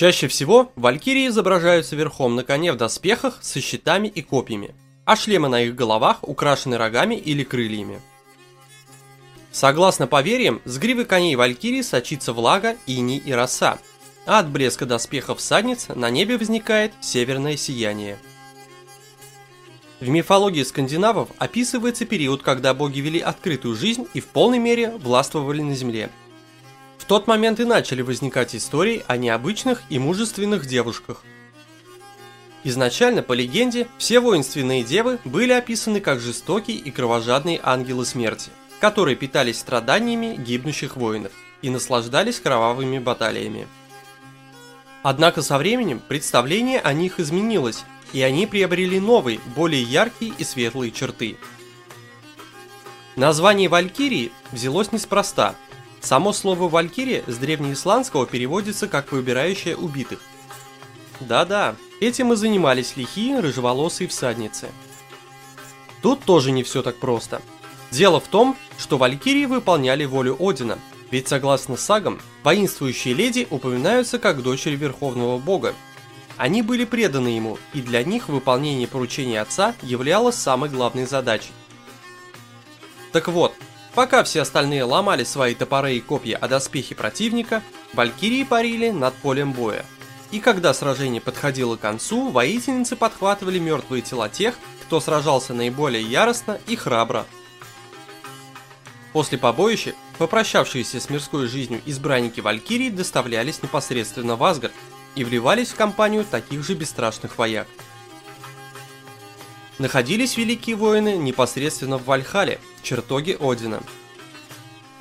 Чаще всего валькирии изображаются верхом на коне в доспехах со щитами и копьями, а шлемы на их головах украшены рогами или крыльями. Согласно поверьям, с гривы коней валькирии сочится влага, иней и роса, а от блеска доспехов всадниц на небе возникает северное сияние. В мифологии скандинавов описывается период, когда боги вели открытую жизнь и в полной мере властвовали на земле. Тот момент и начали возникать истории о необычных и мужественных девушках. Изначально, по легенде, все воинственные девы были описаны как жестокие и кровожадные ангелы смерти – которые питались страданиями гибнущих воинов и наслаждались кровавыми баталиями. Однако со временем представление о них изменилось, и они приобрели новые, более яркие и светлые черты. Название Валькирии взялось неспроста. Само слово Валькирия с древнеисландского переводится как «выбирающая убитых». Да-да, этим и занимались лихие рыжеволосые всадницы. Тут тоже не все так просто – Дело в том, что валькирии выполняли волю Одина, ведь согласно сагам, воинствующие леди упоминаются как дочери Верховного Бога. Они были преданы ему, и для них выполнение поручений отца являлось самой главной задачей. Так вот, пока все остальные ломали свои топоры и копья о доспехи противника, валькирии парили над полем боя. И когда сражение подходило к концу, воительницы подхватывали мертвые тела тех, кто сражался наиболее яростно и храбро, После побоища, попрощавшиеся с мирской жизнью избранники Валькирии доставлялись непосредственно в Асгард и вливались в компанию таких же бесстрашных вояк. Находились великие воины непосредственно в Вальхале, чертоге Одина.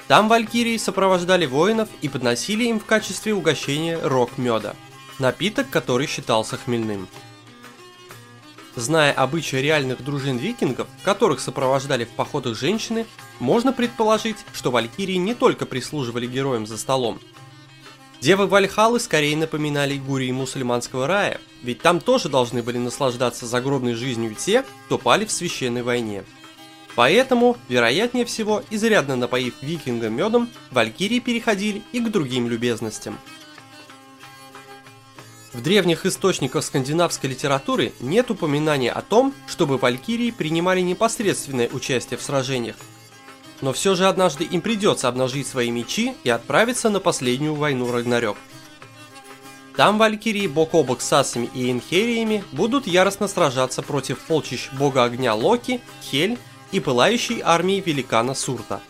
Там Валькирии сопровождали воинов и подносили им в качестве угощения рог меда, напиток, который считался хмельным. Зная обычаи реальных дружин викингов, которых сопровождали в походах женщины, можно предположить, что валькирии не только прислуживали героям за столом. Девы Вальхалы скорее напоминали гурии мусульманского рая, ведь там тоже должны были наслаждаться загробной жизнью те, кто пали в священной войне. Поэтому, вероятнее всего, изрядно напоив викинга медом, валькирии переходили и к другим любезностям – в древних источниках скандинавской литературы нет упоминания о том, чтобы валькирии принимали непосредственное участие в сражениях. Но все же однажды им придется обнажить свои мечи и отправиться на последнюю войну Рагнарёк. Там валькирии бок о бок с асами и энхериями будут яростно сражаться против полчищ бога огня Локи, Хель и пылающей армии великана Сурта.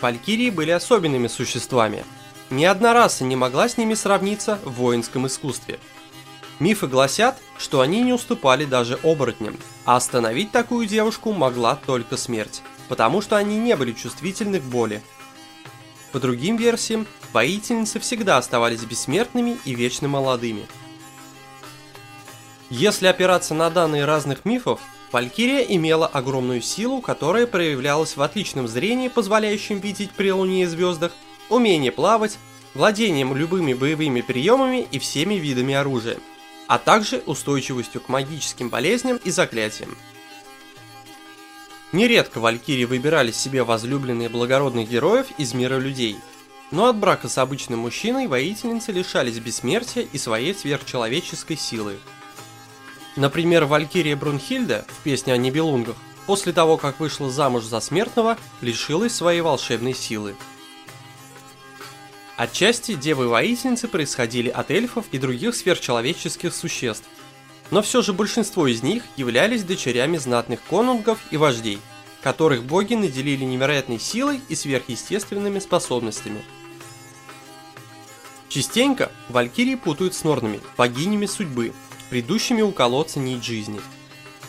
Валькирии были особенными существами – ни одна раса не могла с ними сравниться в воинском искусстве. Мифы гласят, что они не уступали даже оборотням, а остановить такую девушку могла только смерть, потому что они не были чувствительны к боли. По другим версиям, воительницы всегда оставались бессмертными и вечно молодыми. Если опираться на данные разных мифов, Валькирия имела огромную силу, которая проявлялась в отличном зрении, позволяющем видеть при луне и звездах, умение плавать, владением любыми боевыми приемами и всеми видами оружия, а также устойчивостью к магическим болезням и заклятиям. Нередко валькирии выбирали себе возлюбленные благородных героев из мира людей, но от брака с обычным мужчиной воительницы лишались бессмертия и своей сверхчеловеческой силы. Например, валькирия Брунхильда в песне о Нибелунгах после того, как вышла замуж за смертного, лишилась своей волшебной силы. Отчасти девы-воительницы происходили от эльфов и других сверхчеловеческих существ, но все же большинство из них являлись дочерями знатных конунгов и вождей, которых боги наделили невероятной силой и сверхъестественными способностями. Частенько валькирии путают с норнами, богинями судьбы, придущими уколоться нить жизни.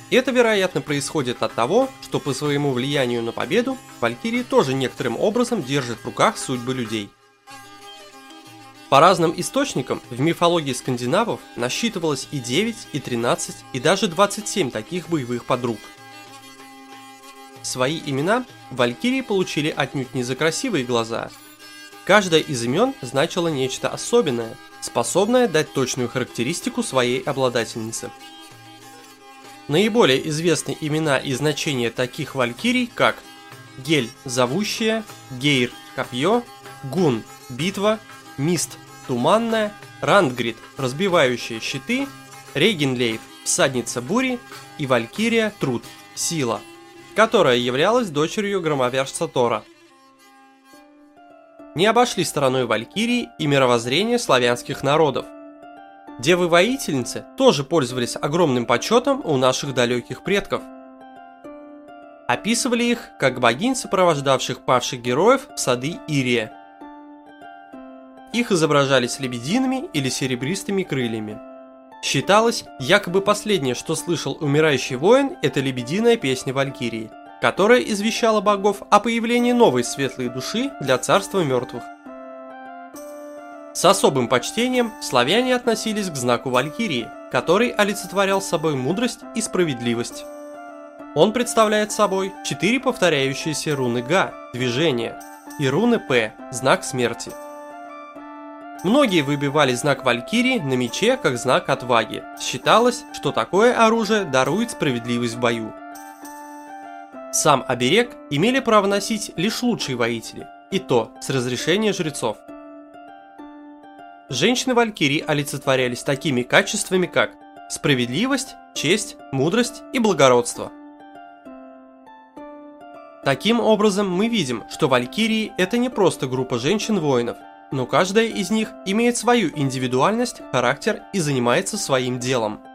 Это, вероятно, происходит от того, что по своему влиянию на победу валькирии тоже некоторым образом держат в руках судьбы людей – по разным источникам в мифологии скандинавов насчитывалось и 9, и 13, и даже 27 таких боевых подруг. Свои имена валькирии получили отнюдь не за красивые глаза. Каждое из имен значило нечто особенное, способное дать точную характеристику своей обладательнице. Наиболее известны имена и значения таких валькирий, как Гель – зовущая, Гейр – копье, Гун – битва, Мист туманная, Рандгрид, разбивающая щиты, Регенлейф, всадница бури и Валькирия Труд, сила, которая являлась дочерью громовержца Тора. Не обошли стороной Валькирии и мировоззрение славянских народов. Девы-воительницы тоже пользовались огромным почетом у наших далеких предков. Описывали их как богинь, сопровождавших павших героев в сады Ирия. Их изображали с лебедиными или серебристыми крыльями. Считалось, якобы последнее, что слышал умирающий воин, это лебединая песня Валькирии, которая извещала богов о появлении новой светлой души для царства мертвых. С особым почтением славяне относились к знаку Валькирии, который олицетворял собой мудрость и справедливость. Он представляет собой четыре повторяющиеся руны Га – движение, и руны П – знак смерти – Многие выбивали знак Валькирии на мече как знак отваги. Считалось, что такое оружие дарует справедливость в бою. Сам оберег имели право носить лишь лучшие воители, и то с разрешения жрецов. Женщины Валькирии олицетворялись такими качествами, как справедливость, честь, мудрость и благородство. Таким образом, мы видим, что Валькирии – это не просто группа женщин-воинов – но каждая из них имеет свою индивидуальность, характер и занимается своим делом –